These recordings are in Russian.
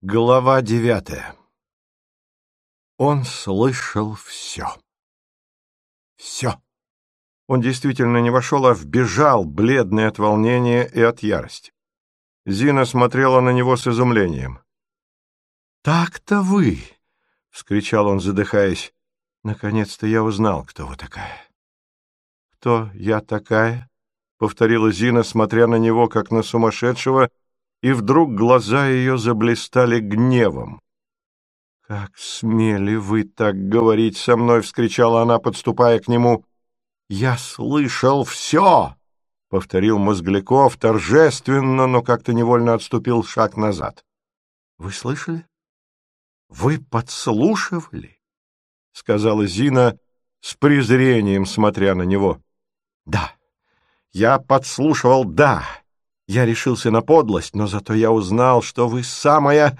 Глава девятая Он слышал все. Все. Он действительно не вошел, а вбежал, бледный от волнения и от ярости. Зина смотрела на него с изумлением. «Так-то вы!» — вскричал он, задыхаясь. «Наконец-то я узнал, кто вы такая». «Кто я такая?» — повторила Зина, смотря на него, как на сумасшедшего, — и вдруг глаза ее заблистали гневом. «Как смели вы так говорить со мной!» — вскричала она, подступая к нему. «Я слышал все!» — повторил Мозгляков торжественно, но как-то невольно отступил шаг назад. «Вы слышали? Вы подслушивали?» — сказала Зина с презрением, смотря на него. «Да, я подслушивал, да!» Я решился на подлость, но зато я узнал, что вы самая...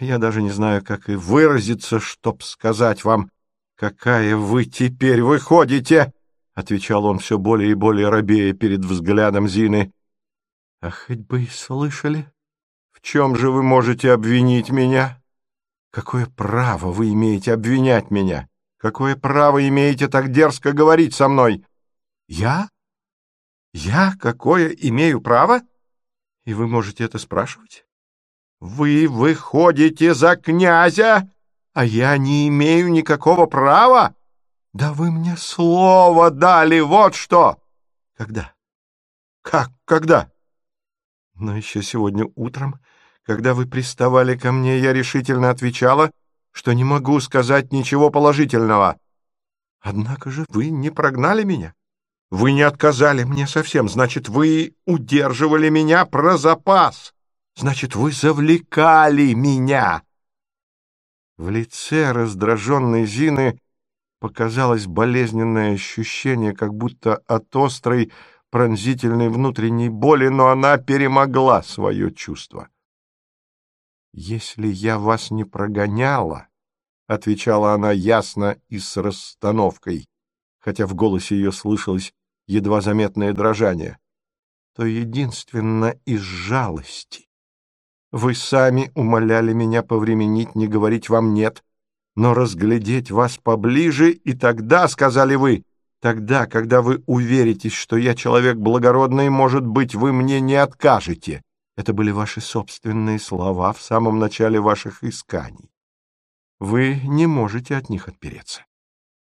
Я даже не знаю, как и выразиться, чтоб сказать вам, какая вы теперь выходите, — отвечал он все более и более робея перед взглядом Зины. — А хоть бы и слышали, в чем же вы можете обвинить меня? Какое право вы имеете обвинять меня? Какое право имеете так дерзко говорить со мной? Я? Я какое имею право? — и вы можете это спрашивать? Вы выходите за князя, а я не имею никакого права? Да вы мне слово дали, вот что! Когда? Как когда? Но еще сегодня утром, когда вы приставали ко мне, я решительно отвечала, что не могу сказать ничего положительного. Однако же вы не прогнали меня. Вы не отказали мне совсем, значит, вы удерживали меня про запас. Значит, вы завлекали меня. В лице раздраженной Зины показалось болезненное ощущение, как будто от острой пронзительной внутренней боли, но она перемогла свое чувство. «Если я вас не прогоняла», — отвечала она ясно и с расстановкой, хотя в голосе ее слышалось едва заметное дрожание, то единственно из жалости. Вы сами умоляли меня повременить, не говорить вам «нет», но разглядеть вас поближе, и тогда, — сказали вы, — тогда, когда вы уверитесь, что я человек благородный, может быть, вы мне не откажете. Это были ваши собственные слова в самом начале ваших исканий. Вы не можете от них отпереться.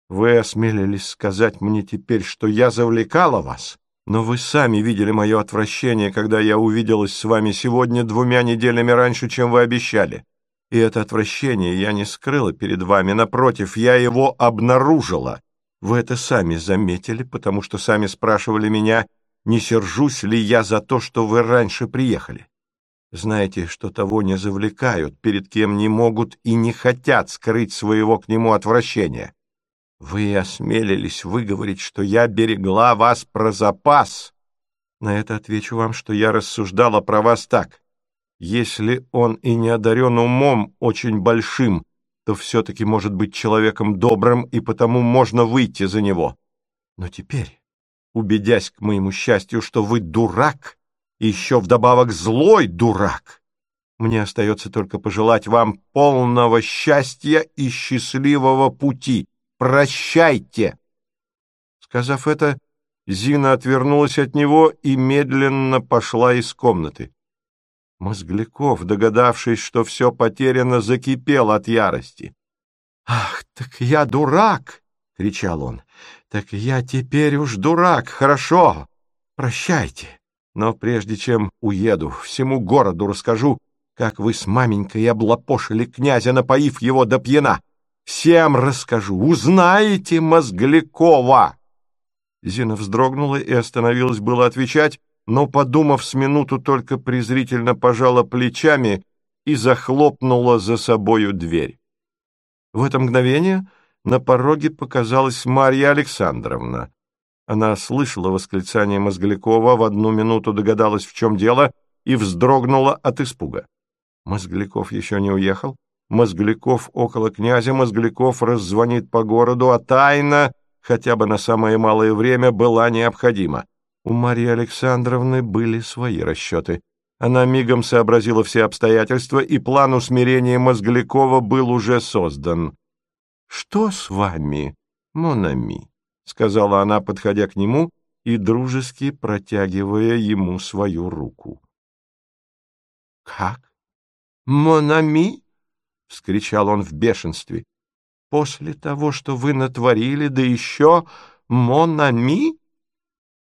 Вы осмелились сказать мне теперь, что я завлекала вас, но вы сами видели мое отвращение, когда я увиделась с вами сегодня двумя неделями раньше, чем вы обещали. И это отвращение я не скрыла перед вами, напротив, я его обнаружила. Вы это сами заметили, потому что сами спрашивали меня, не сержусь ли я за то, что вы раньше приехали. Знаете, что того не завлекают, перед кем не могут и не хотят скрыть своего к нему отвращения. Вы осмелились выговорить, что я берегла вас про запас. На это отвечу вам, что я рассуждала про вас так. Если он и не одарен умом очень большим, то все-таки может быть человеком добрым, и потому можно выйти за него. Но теперь, убедясь к моему счастью, что вы дурак, еще вдобавок злой дурак, мне остается только пожелать вам полного счастья и счастливого пути, Прощайте!» Сказав это, Зина отвернулась от него и медленно пошла из комнаты. Мозгляков, догадавшись, что все потеряно, закипел от ярости. «Ах, так я дурак!» — кричал он. «Так я теперь уж дурак, хорошо! Прощайте! Но прежде чем уеду, всему городу расскажу, как вы с маменькой облапошили князя, напоив его до пьяна. Всем расскажу. Узнаете Мозглякова!» Зина вздрогнула и остановилась было отвечать, но, подумав с минуту, только презрительно пожала плечами и захлопнула за собою дверь. В это мгновение на пороге показалась Марья Александровна. Она слышала восклицание Мозглякова, в одну минуту догадалась, в чем дело, и вздрогнула от испуга. Мозгляков еще не уехал? Мозгляков около князя, Мозгляков раззвонит по городу, а тайна, хотя бы на самое малое время, была необходима. У Марии Александровны были свои расчеты. Она мигом сообразила все обстоятельства, и план усмирения Мозглякова был уже создан. — Что с вами, Монами? — сказала она, подходя к нему и дружески протягивая ему свою руку. — Как? Монами? — вскричал он в бешенстве. — После того, что вы натворили, да еще Монами?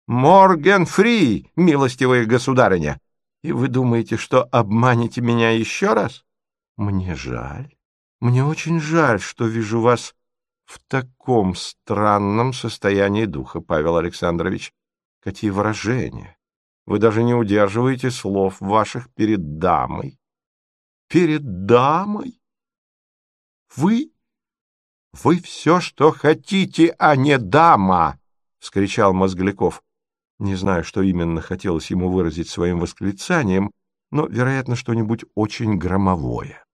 Морген Фри, милостивая государыня! И вы думаете, что обманете меня еще раз? Мне жаль. Мне очень жаль, что вижу вас в таком странном состоянии духа, Павел Александрович. Какие выражения! Вы даже не удерживаете слов ваших перед дамой. Перед дамой? Вы? Вы все, что хотите, а не дама! — вскричал Мозгляков. Не знаю, что именно хотелось ему выразить своим восклицанием, но, вероятно, что-нибудь очень громовое.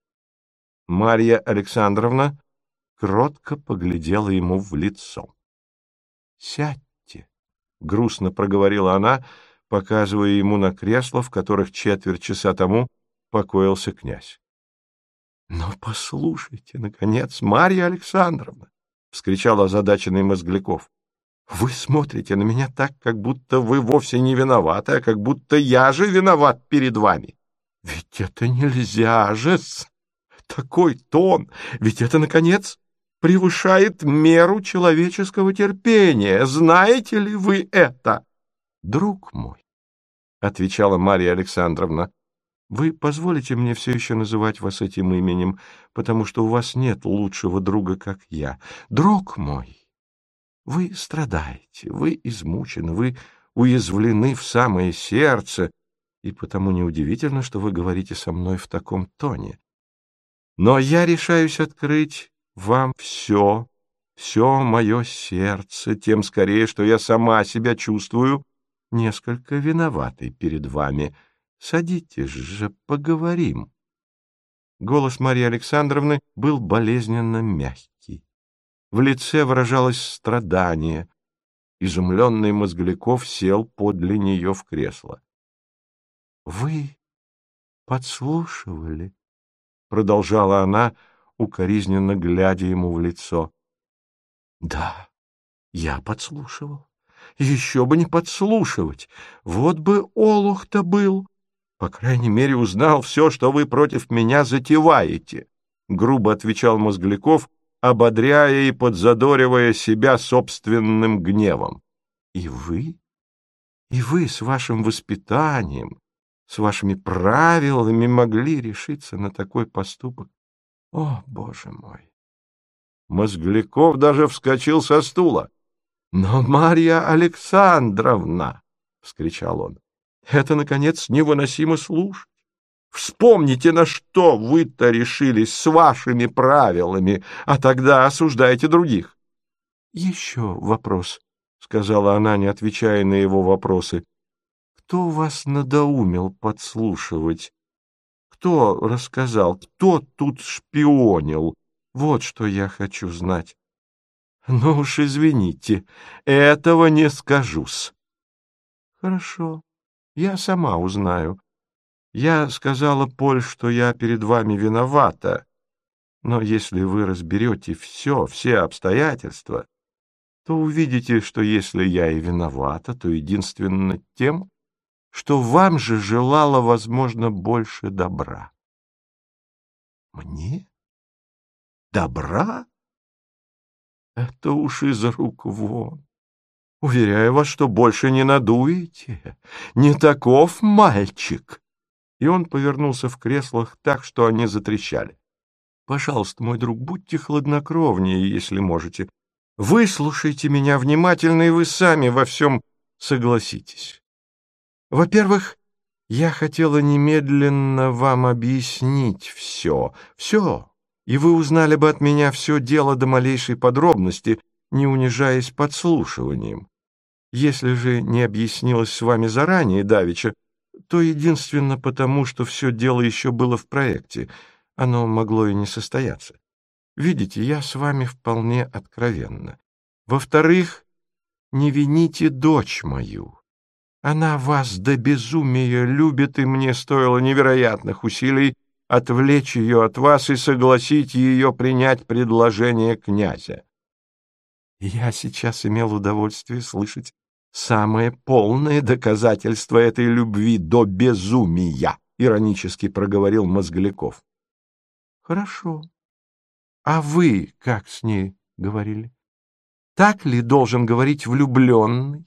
Марья Александровна кротко поглядела ему в лицо. — Сядьте, — грустно проговорила она, показывая ему на кресло, в которых четверть часа тому покоился князь. — Но послушайте, наконец, Марья Александровна! — вскричал озадаченный Мозгляков. Вы смотрите на меня так, как будто вы вовсе не виноваты, а как будто я же виноват перед вами. Ведь это нельзя же. Такой тон, ведь это, наконец, превышает меру человеческого терпения. Знаете ли вы это? Друг мой, — отвечала Марья Александровна, — вы позволите мне все еще называть вас этим именем, потому что у вас нет лучшего друга, как я. Друг мой, вы страдаете, вы измучены, вы уязвлены в самое сердце, и потому неудивительно, что вы говорите со мной в таком тоне. Но я решаюсь открыть вам все, все мое сердце, тем скорее, что я сама себя чувствую несколько виноватой перед вами. Садитесь же, поговорим. Голос Марии Александровны был болезненно мягкий. В лице выражалось страдание. Изумленный Мозгляков сел подле нее в кресло. — Вы подслушивали? — продолжала она, укоризненно глядя ему в лицо. — Да, я подслушивал. Еще бы не подслушивать. Вот бы Олух-то был. По крайней мере, узнал все, что вы против меня затеваете. Грубо отвечал Мозгляков, ободряя и подзадоривая себя собственным гневом. И вы, и вы с вашим воспитанием, с вашими правилами могли решиться на такой поступок. О, Боже мой! Мозгляков даже вскочил со стула. — Но, Марья Александровна! — вскричал он. — Это, наконец, невыносимо слушать. Вспомните, на что вы-то решились с вашими правилами, а тогда осуждайте других. — Еще вопрос, — сказала она, не отвечая на его вопросы. — Кто вас надоумил подслушивать? Кто рассказал? Кто тут шпионил? Вот что я хочу знать. Ну уж извините, этого не скажусь. Хорошо, я сама узнаю. Я сказала, Поль, что я перед вами виновата, но если вы разберете все, все обстоятельства, то увидите, что если я и виновата, то единственно тем, что вам же желала, возможно, больше добра. Мне? Добра? Это уж из рук вон. Уверяю вас, что больше не надуете. Не таков мальчик и он повернулся в креслах так, что они затрещали. «Пожалуйста, мой друг, будьте хладнокровнее, если можете. Выслушайте меня внимательно, и вы сами во всем согласитесь. Во-первых, я хотела немедленно вам объяснить все, все, и вы узнали бы от меня все дело до малейшей подробности, не унижаясь подслушиванием. Если же не объяснилось с вами заранее, Давича, то единственно потому, что все дело еще было в проекте. Оно могло и не состояться. Видите, я с вами вполне откровенна. Во-вторых, не вините дочь мою. Она вас до безумия любит, и мне стоило невероятных усилий отвлечь ее от вас и согласить ее принять предложение князя. Я сейчас имел удовольствие слышать самое полное доказательство этой любви до безумия, иронически проговорил Мозгляков. Хорошо. А вы как с ней говорили? Так ли должен говорить влюбленный?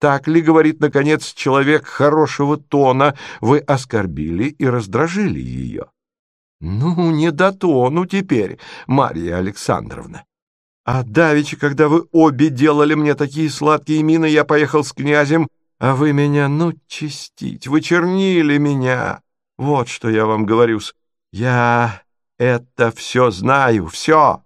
Так ли, говорит, наконец, человек хорошего тона, вы оскорбили и раздражили ее? Ну, не до тону теперь, Марья Александровна. А давеча, когда вы обе делали мне такие сладкие мины, я поехал с князем, а вы меня, ну, чистить, вы чернили меня. Вот что я вам говорю. Я это все знаю, все.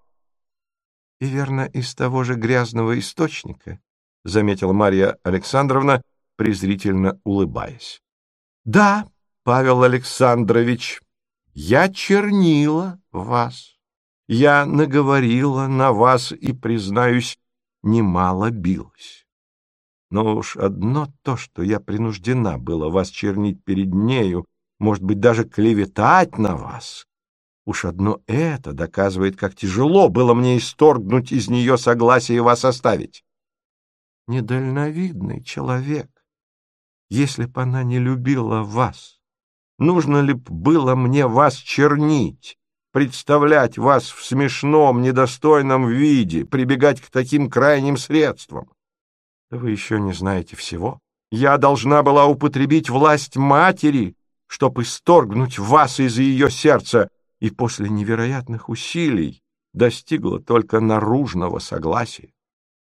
И верно, из того же грязного источника, — заметила Марья Александровна, презрительно улыбаясь. — Да, Павел Александрович, я чернила вас. Я наговорила на вас и, признаюсь, немало билась. Но уж одно то, что я принуждена была вас чернить перед нею, может быть, даже клеветать на вас, уж одно это доказывает, как тяжело было мне исторгнуть из нее согласие вас оставить недальновидный человек, если б она не любила вас. Нужно ли б было мне вас чернить, представлять вас в смешном, недостойном виде, прибегать к таким крайним средствам? Вы еще не знаете всего. Я должна была употребить власть матери, чтобы исторгнуть вас из ее сердца, и после невероятных усилий достигла только наружного согласия.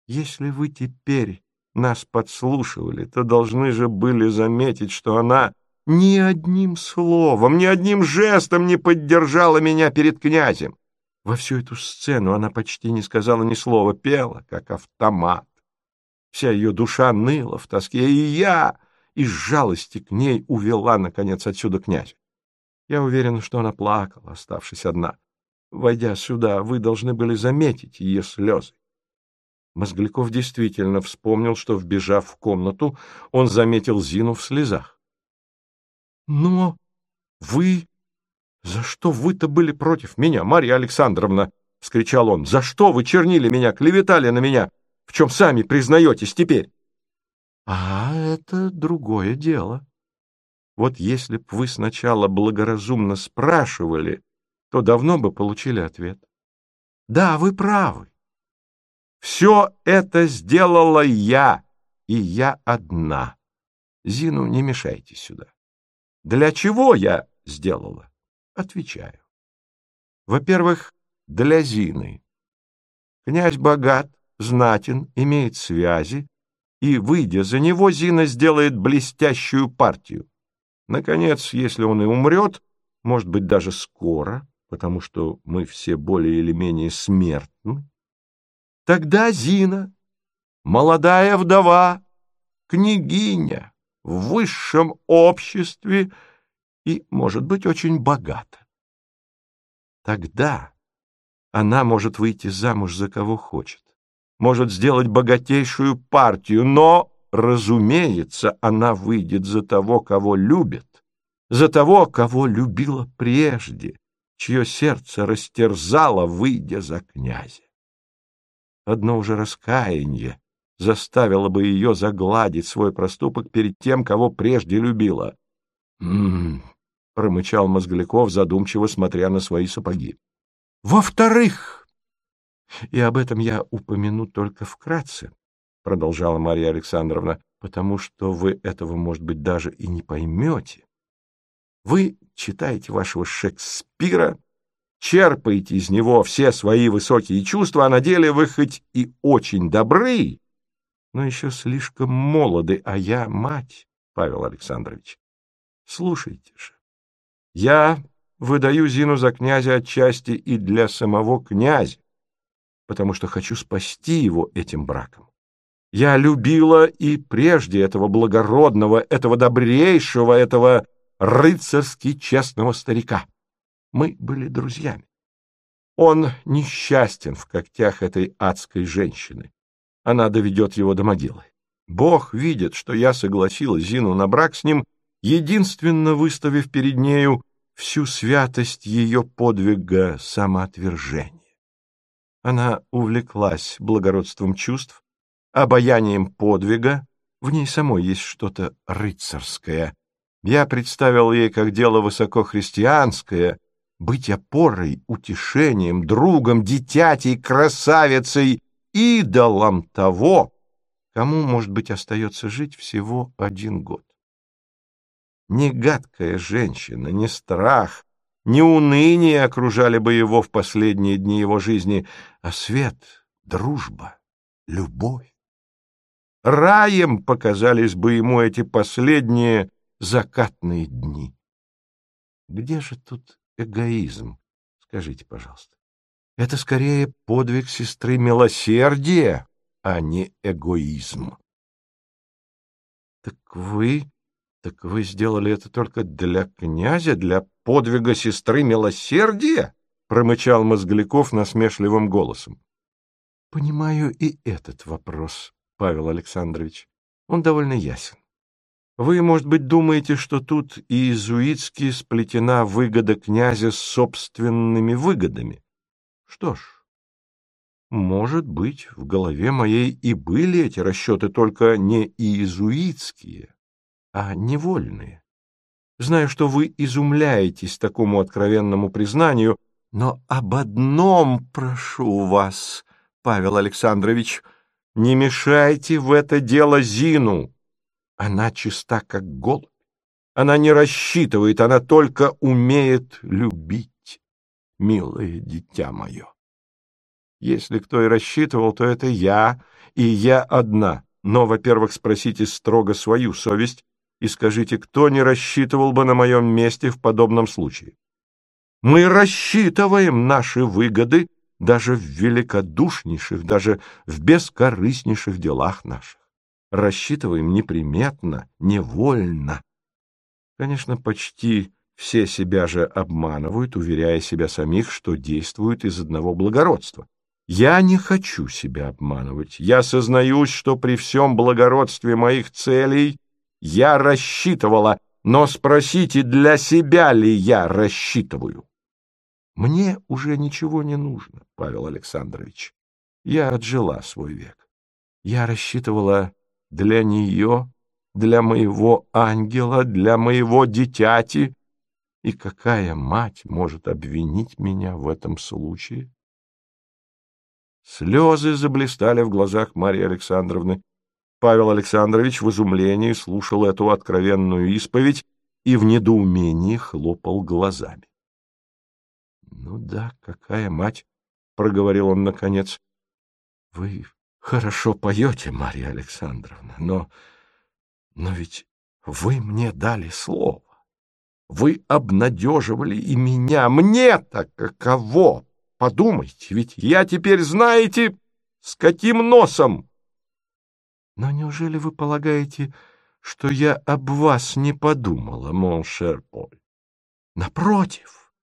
Если вы теперь нас подслушивали, то должны же были заметить, что она ни одним словом, ни одним жестом не поддержала меня перед князем. Во всю эту сцену она почти не сказала ни слова, пела, как автомат. Вся ее душа ныла в тоске, и я из жалости к ней увела, наконец, отсюда князя. Я уверен, что она плакала, оставшись одна. Войдя сюда, вы должны были заметить ее слезы. Мозгляков действительно вспомнил, что, вбежав в комнату, он заметил Зину в слезах. — Но вы... За что вы-то были против меня, Марья Александровна? — вскричал он. — За что вы чернили меня, клеветали на меня? В чем сами признаетесь теперь? — А это другое дело. Вот если б вы сначала благоразумно спрашивали, то давно бы получили ответ. Да, вы правы. Все это сделала я, и я одна. Зину не мешайте сюда. Для чего я сделала? Отвечаю. Во-первых, для Зины. Князь богат, знатен, имеет связи, и, выйдя за него, Зина сделает блестящую партию. Наконец, если он и умрет, может быть, даже скоро, потому что мы все более или менее смертны, Тогда Зина, молодая вдова, княгиня в высшем обществе и, может быть, очень богата. Тогда она может выйти замуж за кого хочет, может сделать богатейшую партию, но, разумеется, она выйдет за того, кого любит, за того, кого любила прежде, чье сердце растерзало, выйдя за князя. Одно уже раскаяние заставило бы ее загладить свой проступок перед тем, кого прежде любила. «М-м-м», промычал Мозгляков, задумчиво смотря на свои сапоги. «Во-вторых, и об этом я упомяну только вкратце, — продолжала Марья Александровна, — потому что вы этого, может быть, даже и не поймете. Вы читаете вашего Шекспира черпаете из него все свои высокие чувства, а на деле вы хоть и очень добры, но еще слишком молоды, а я мать, Павел Александрович. Слушайте же, я выдаю Зину за князя отчасти и для самого князя, потому что хочу спасти его этим браком. Я любила и прежде этого благородного, этого добрейшего, этого рыцарски честного старика. Мы были друзьями. Он несчастен в когтях этой адской женщины. Она доведет его до могилы. Бог видит, что я согласилась Зину на брак с ним, единственно выставив перед нею всю святость ее подвига самоотвержения. Она увлеклась благородством чувств, обаянием подвига, в ней самой есть что-то рыцарское. Я представил ей как дело высокохристианское быть опорой, утешением, другом, дитятей, красавицей, идолом того, кому, может быть, остается жить всего один год. Ни гадкая женщина, ни страх, ни уныние окружали бы его в последние дни его жизни, а свет, дружба, любовь. Раем показались бы ему эти последние закатные дни. Где же тут эгоизм? Скажите, пожалуйста. Это скорее подвиг сестры милосердия, а не эгоизм. Так вы, так вы сделали это только для князя, для подвига сестры милосердия? Промычал Мозгляков насмешливым голосом. Понимаю и этот вопрос, Павел Александрович. Он довольно ясен. Вы, может быть, думаете, что тут иезуитски сплетена выгода князя с собственными выгодами. Что ж, может быть, в голове моей и были эти расчеты, только не иезуитские, а невольные. Знаю, что вы изумляетесь такому откровенному признанию, но об одном прошу вас, Павел Александрович, не мешайте в это дело Зину. Она чиста, как голубь. Она не рассчитывает, она только умеет любить, милое дитя мое. Если кто и рассчитывал, то это я, и я одна. Но, во-первых, спросите строго свою совесть и скажите, кто не рассчитывал бы на моем месте в подобном случае. Мы рассчитываем наши выгоды даже в великодушнейших, даже в бескорыстнейших делах наших рассчитываем неприметно, невольно. Конечно, почти все себя же обманывают, уверяя себя самих, что действуют из одного благородства. Я не хочу себя обманывать. Я сознаюсь, что при всем благородстве моих целей я рассчитывала, но спросите, для себя ли я рассчитываю? Мне уже ничего не нужно, Павел Александрович. Я отжила свой век. Я рассчитывала для нее, для моего ангела, для моего дитяти. И какая мать может обвинить меня в этом случае? Слезы заблистали в глазах Марии Александровны. Павел Александрович в изумлении слушал эту откровенную исповедь и в недоумении хлопал глазами. — Ну да, какая мать, — проговорил он наконец. — Вы Хорошо поете, Марья Александровна, но... Но ведь вы мне дали слово. Вы обнадеживали и меня. Мне-то каково? Подумайте, ведь я теперь знаете, с каким носом. Но неужели вы полагаете, что я об вас не подумала, моншер Поль? Напротив,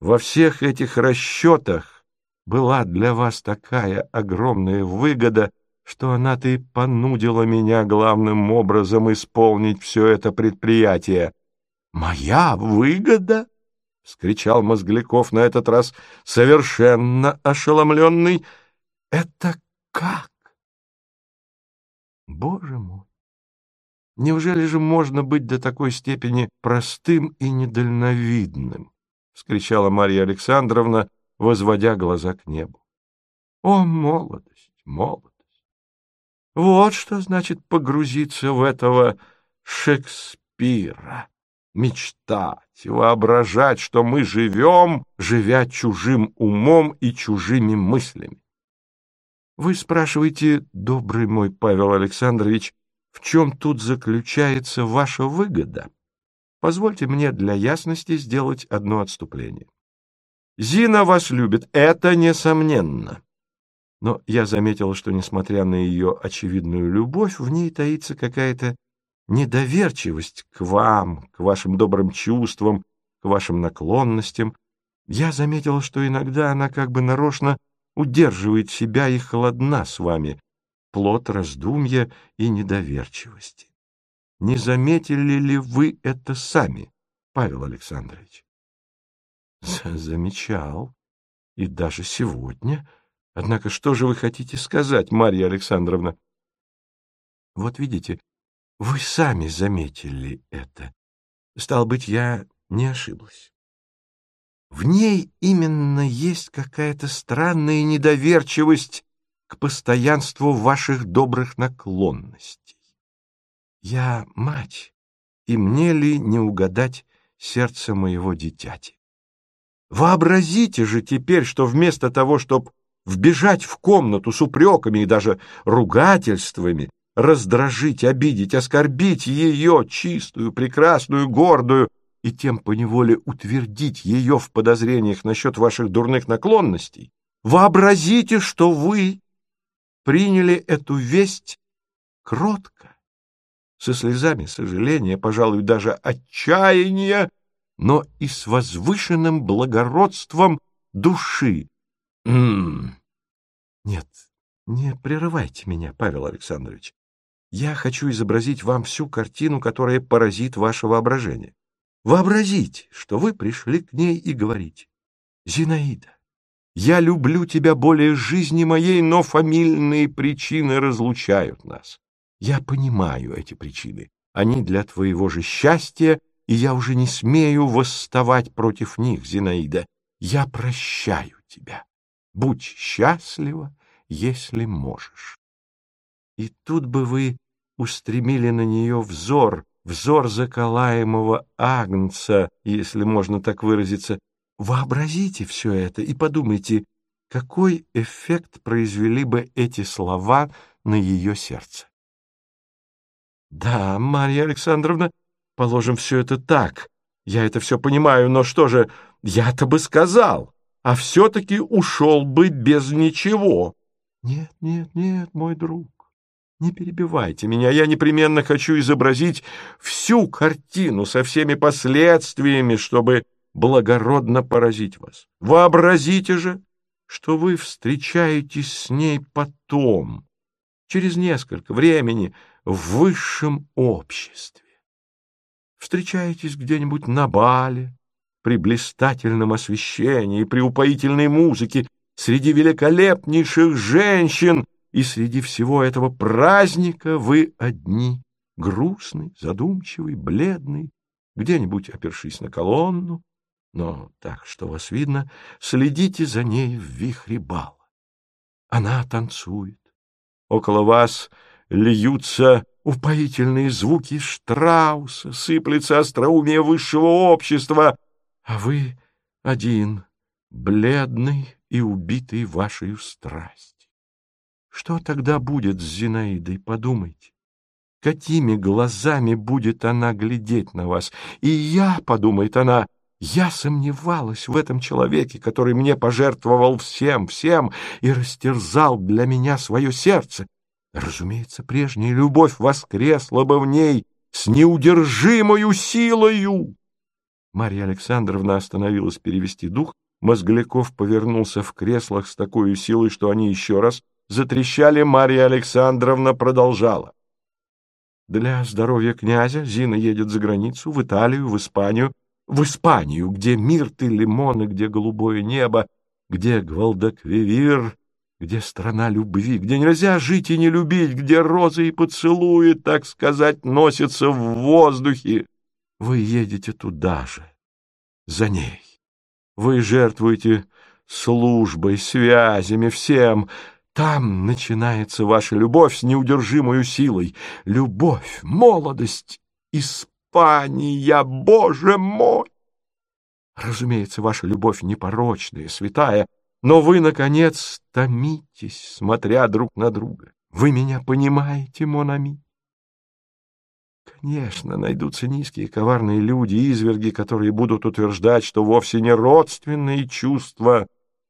во всех этих расчетах была для вас такая огромная выгода, что она-то и понудила меня главным образом исполнить все это предприятие. — Моя выгода? — вскричал Мозгляков на этот раз, совершенно ошеломленный. — Это как? Боже мой! Неужели же можно быть до такой степени простым и недальновидным? — вскричала Марья Александровна, — возводя глаза к небу. О, молодость, молодость! Вот что значит погрузиться в этого Шекспира, мечтать, воображать, что мы живем, живя чужим умом и чужими мыслями. Вы спрашиваете, добрый мой Павел Александрович, в чем тут заключается ваша выгода? Позвольте мне для ясности сделать одно отступление. Зина вас любит, это несомненно. Но я заметил, что, несмотря на ее очевидную любовь, в ней таится какая-то недоверчивость к вам, к вашим добрым чувствам, к вашим наклонностям. Я заметил, что иногда она как бы нарочно удерживает себя и холодна с вами. плод раздумья и недоверчивости. Не заметили ли вы это сами, Павел Александрович? Замечал. И даже сегодня. Однако что же вы хотите сказать, Марья Александровна? Вот видите, вы сами заметили это. Стал быть, я не ошиблась. В ней именно есть какая-то странная недоверчивость к постоянству ваших добрых наклонностей. Я мать, и мне ли не угадать сердце моего дитяти? Вообразите же теперь, что вместо того, чтобы вбежать в комнату с упреками и даже ругательствами, раздражить, обидеть, оскорбить ее, чистую, прекрасную, гордую, и тем поневоле утвердить ее в подозрениях насчет ваших дурных наклонностей, вообразите, что вы приняли эту весть кротко, со слезами сожаления, пожалуй, даже отчаяния, но и с возвышенным благородством души. М -м -м. Нет, не прерывайте меня, Павел Александрович. Я хочу изобразить вам всю картину, которая поразит ваше воображение. Вообразите, что вы пришли к ней и говорите, «Зинаида, я люблю тебя более жизни моей, но фамильные причины разлучают нас. Я понимаю эти причины. Они для твоего же счастья, и я уже не смею восставать против них, Зинаида. Я прощаю тебя. Будь счастлива, если можешь. И тут бы вы устремили на нее взор, взор заколаемого агнца, если можно так выразиться. Вообразите все это и подумайте, какой эффект произвели бы эти слова на ее сердце. Да, Марья Александровна, положим, все это так. Я это все понимаю, но что же, я-то бы сказал, а все-таки ушел бы без ничего. Нет, нет, нет, мой друг, не перебивайте меня, я непременно хочу изобразить всю картину со всеми последствиями, чтобы благородно поразить вас. Вообразите же, что вы встречаетесь с ней потом, через несколько времени, в высшем обществе. Встречаетесь где-нибудь на бале, при блистательном освещении, при упоительной музыке, среди великолепнейших женщин, и среди всего этого праздника вы одни, грустный, задумчивый, бледный, где-нибудь опершись на колонну, но так, что вас видно, следите за ней в вихре бала. Она танцует. Около вас льются упоительные звуки Штрауса, сыплется остроумие высшего общества, а вы один, бледный и убитый вашей страстью. Что тогда будет с Зинаидой, подумайте? Какими глазами будет она глядеть на вас? И я, подумает она, я сомневалась в этом человеке, который мне пожертвовал всем, всем и растерзал для меня свое сердце. Разумеется, прежняя любовь воскресла бы в ней с неудержимою силою. Марья Александровна остановилась перевести дух, Мозгляков повернулся в креслах с такой силой, что они еще раз затрещали, Марья Александровна продолжала. Для здоровья князя Зина едет за границу, в Италию, в Испанию, в Испанию, где мирт и лимоны, где голубое небо, где гвалдаквивир, где страна любви, где нельзя жить и не любить, где розы и поцелуи, так сказать, носятся в воздухе. Вы едете туда же, за ней. Вы жертвуете службой, связями, всем. Там начинается ваша любовь с неудержимой силой. Любовь, молодость, Испания, Боже мой! Разумеется, ваша любовь непорочная, святая, но вы, наконец, томитесь, смотря друг на друга. Вы меня понимаете, Монами? Конечно, найдутся низкие коварные люди, изверги, которые будут утверждать, что вовсе не родственные чувства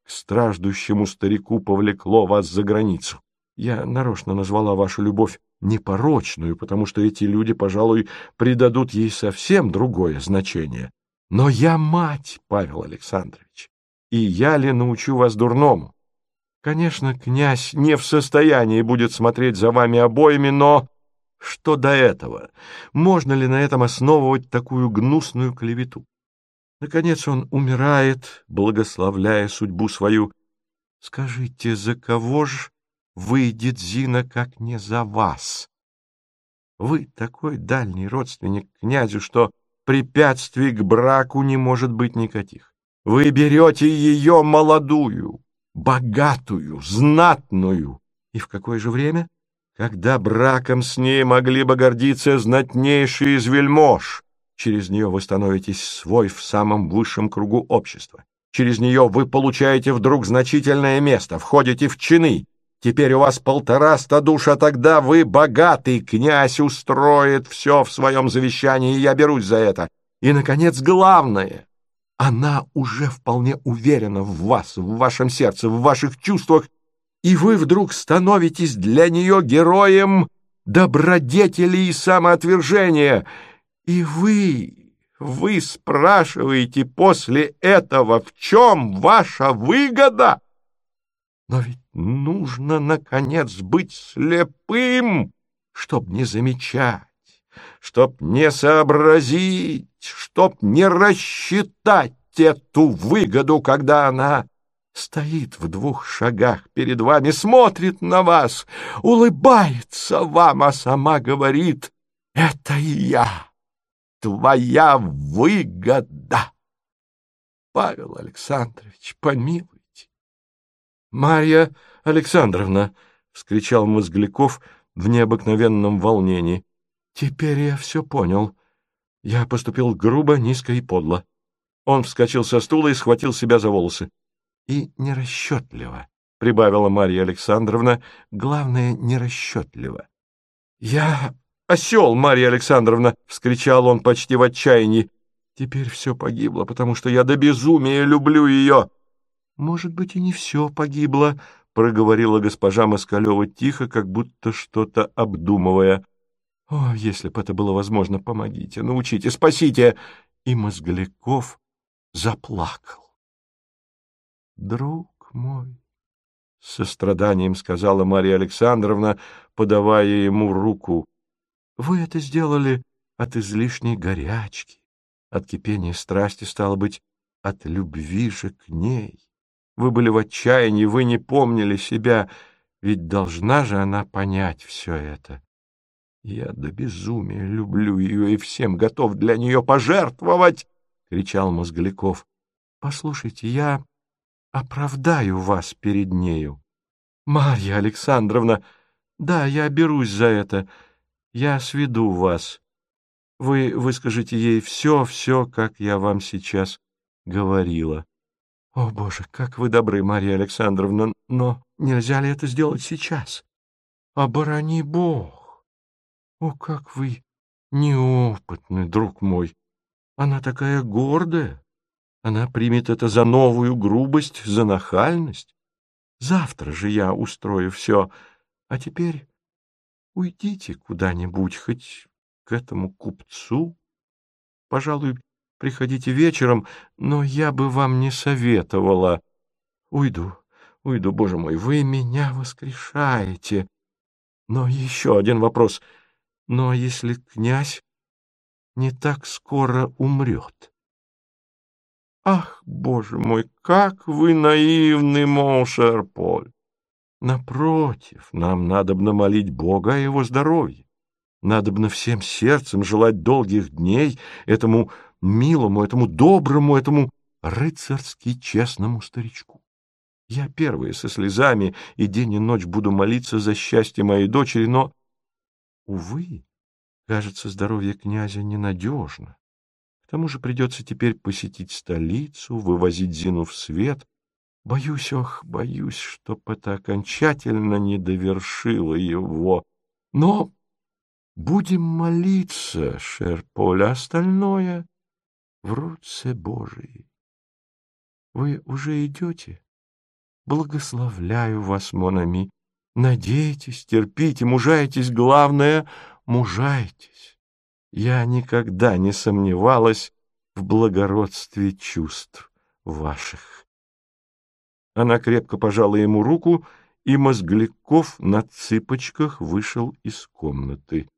страждущему старику повлекло вас за границу. Я нарочно назвала вашу любовь непорочную, потому что эти люди, пожалуй, придадут ей совсем другое значение. Но я мать, Павел Александрович и я ли научу вас дурному? Конечно, князь не в состоянии будет смотреть за вами обоими, но что до этого? Можно ли на этом основывать такую гнусную клевету? Наконец он умирает, благословляя судьбу свою. Скажите, за кого ж выйдет Зина, как не за вас? Вы такой дальний родственник князю, что препятствий к браку не может быть никаких. Вы берете ее молодую, богатую, знатную. И в какое же время? Когда браком с ней могли бы гордиться знатнейшие из вельмож. Через нее вы становитесь свой в самом высшем кругу общества. Через нее вы получаете вдруг значительное место, входите в чины. Теперь у вас полтораста душ, а тогда вы богатый. Князь устроит все в своем завещании, и я берусь за это. И, наконец, главное — она уже вполне уверена в вас, в вашем сердце, в ваших чувствах, и вы вдруг становитесь для нее героем добродетели и самоотвержения. И вы, вы спрашиваете после этого, в чем ваша выгода? Но ведь нужно, наконец, быть слепым, чтоб не замечать чтоб не сообразить, чтоб не рассчитать эту выгоду, когда она стоит в двух шагах перед вами, смотрит на вас, улыбается вам, а сама говорит «Это я, твоя выгода». Павел Александрович, помилуйте. «Марья Александровна!» — вскричал Мозгляков в необыкновенном волнении. Теперь я все понял. Я поступил грубо, низко и подло. Он вскочил со стула и схватил себя за волосы. И нерасчетливо, — прибавила Марья Александровна, — главное, нерасчетливо. — Я осел, Марья Александровна! — вскричал он почти в отчаянии. — Теперь все погибло, потому что я до безумия люблю ее. — Может быть, и не все погибло, — проговорила госпожа Москалева тихо, как будто что-то обдумывая. О, если бы это было возможно, помогите, научите, спасите! И Мозгляков заплакал. Друг мой, — с состраданием сказала Марья Александровна, подавая ему руку, — вы это сделали от излишней горячки, от кипения страсти, стало быть, от любви же к ней. Вы были в отчаянии, вы не помнили себя, ведь должна же она понять все это. «Я до безумия люблю ее и всем готов для нее пожертвовать!» — кричал Мозгляков. «Послушайте, я оправдаю вас перед нею. Марья Александровна, да, я берусь за это. Я сведу вас. Вы выскажете ей все-все, как я вам сейчас говорила. О, Боже, как вы добры, Марья Александровна, но нельзя ли это сделать сейчас? Оборони Бог!» О, как вы неопытный, друг мой! Она такая гордая. Она примет это за новую грубость, за нахальность. Завтра же я устрою все. А теперь уйдите куда-нибудь, хоть к этому купцу. Пожалуй, приходите вечером, но я бы вам не советовала. Уйду, уйду, боже мой, вы меня воскрешаете. Но еще один вопрос — но если князь не так скоро умрет? Ах, боже мой, как вы наивны, mon cher Поль! Напротив, нам надобно молить Бога о его здоровье. Надобно всем сердцем желать долгих дней этому милому, этому доброму, этому рыцарски честному старичку. Я первый со слезами и день и ночь буду молиться за счастье моей дочери, но Увы, кажется, здоровье князя ненадежно. К тому же придется теперь посетить столицу, вывозить Зину в свет. Боюсь, ох, боюсь, чтоб это окончательно не довершило его. Но будем молиться, Шерполь, а остальное в руце Божией. Вы уже идете? Благословляю вас, Монами. Надейтесь, терпите, мужайтесь, главное — мужайтесь. Я никогда не сомневалась в благородстве чувств ваших. Она крепко пожала ему руку, и Мозгляков на цыпочках вышел из комнаты.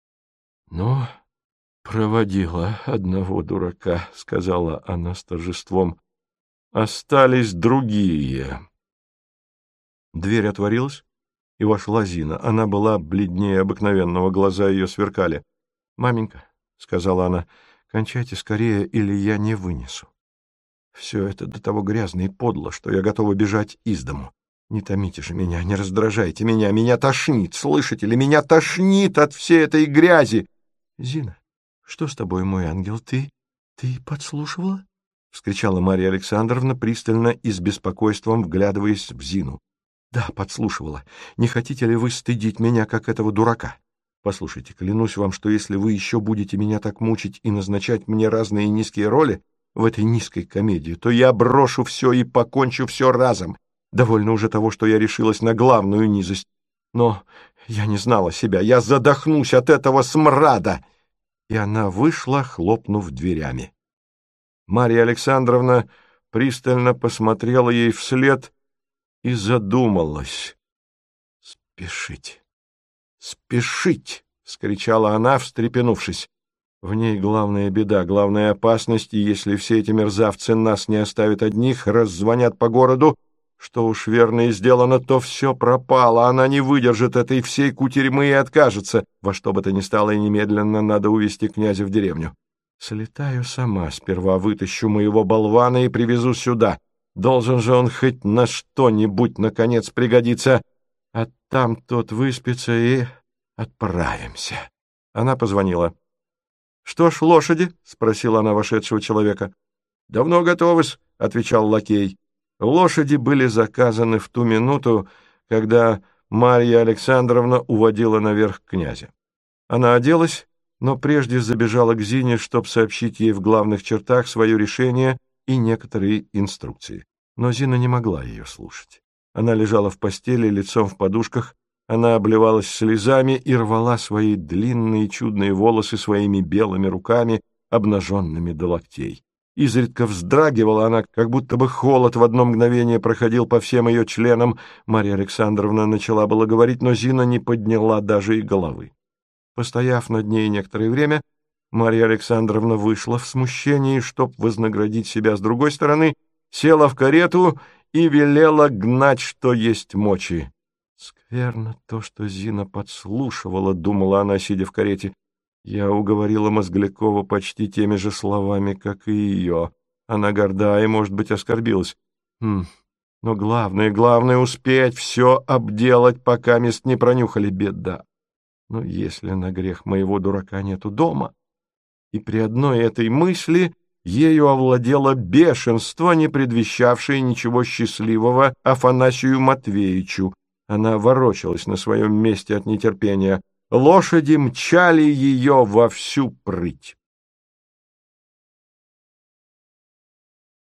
— Ну, проводила одного дурака, — сказала она с торжеством. — Остались другие. Дверь отворилась, и вошла Зина. Она была бледнее обыкновенного, глаза ее сверкали. — Маменька, — сказала она, — кончайте скорее, или я не вынесу. Все это до того грязно и подло, что я готова бежать из дому. Не томите же меня, не раздражайте меня, меня тошнит, слышите ли, меня тошнит от всей этой грязи. Зина, что с тобой, мой ангел, ты... ты подслушивала? — вскричала Марья Александровна, пристально и с беспокойством вглядываясь в Зину. — Да, подслушивала. Не хотите ли вы стыдить меня, как этого дурака? Послушайте, клянусь вам, что если вы еще будете меня так мучить и назначать мне разные низкие роли, в этой низкой комедии, то я брошу все и покончу все разом. Довольно уже того, что я решилась на главную низость. Но я не знала себя, я задохнусь от этого смрада!» И она вышла, хлопнув дверями. Марья Александровна пристально посмотрела ей вслед и задумалась. «Спешить! Спешить!» — скричала она, встрепенувшись. В ней главная беда, главная опасность, и если все эти мерзавцы нас не оставят одних, раззвонят по городу, что уж верно и сделано, то все пропало, она не выдержит этой всей кутерьмы и откажется. Во что бы то ни стало, и немедленно надо увести князя в деревню. Слетаю сама, сперва вытащу моего болвана и привезу сюда. Должен же он хоть на что-нибудь, наконец, пригодиться. А там тот выспится и отправимся. Она позвонила. «Что ж, лошади?» — спросила она вошедшего человека. «Давно готовы-с», — отвечал лакей. Лошади были заказаны в ту минуту, когда Марья Александровна уводила наверх князя. Она оделась, но прежде забежала к Зине, чтобы сообщить ей в главных чертах свое решение и некоторые инструкции. Но Зина не могла ее слушать. Она лежала в постели, лицом в подушках, она обливалась слезами и рвала свои длинные чудные волосы своими белыми руками, обнаженными до локтей. Изредка вздрагивала она, как будто бы холод в одно мгновение проходил по всем ее членам. Марья Александровна начала было говорить, но Зина не подняла даже и головы. Постояв над ней некоторое время, Марья Александровна вышла в смущении, чтоб вознаградить себя с другой стороны, села в карету и велела гнать, что есть мочи. Скверно то, что Зина подслушивала, думала она, сидя в карете. Я уговорила Мозглякова почти теми же словами, как и ее. Она горда и, может быть, оскорбилась. Хм. Но главное, главное — успеть все обделать, пока мест не пронюхали беда. Но если на грех моего дурака нету дома... И при одной этой мысли ею овладело бешенство, не предвещавшее ничего счастливого Афанасию Матвеевичу, она ворочалась на своем месте от нетерпения. Лошади мчали ее во всю прыть.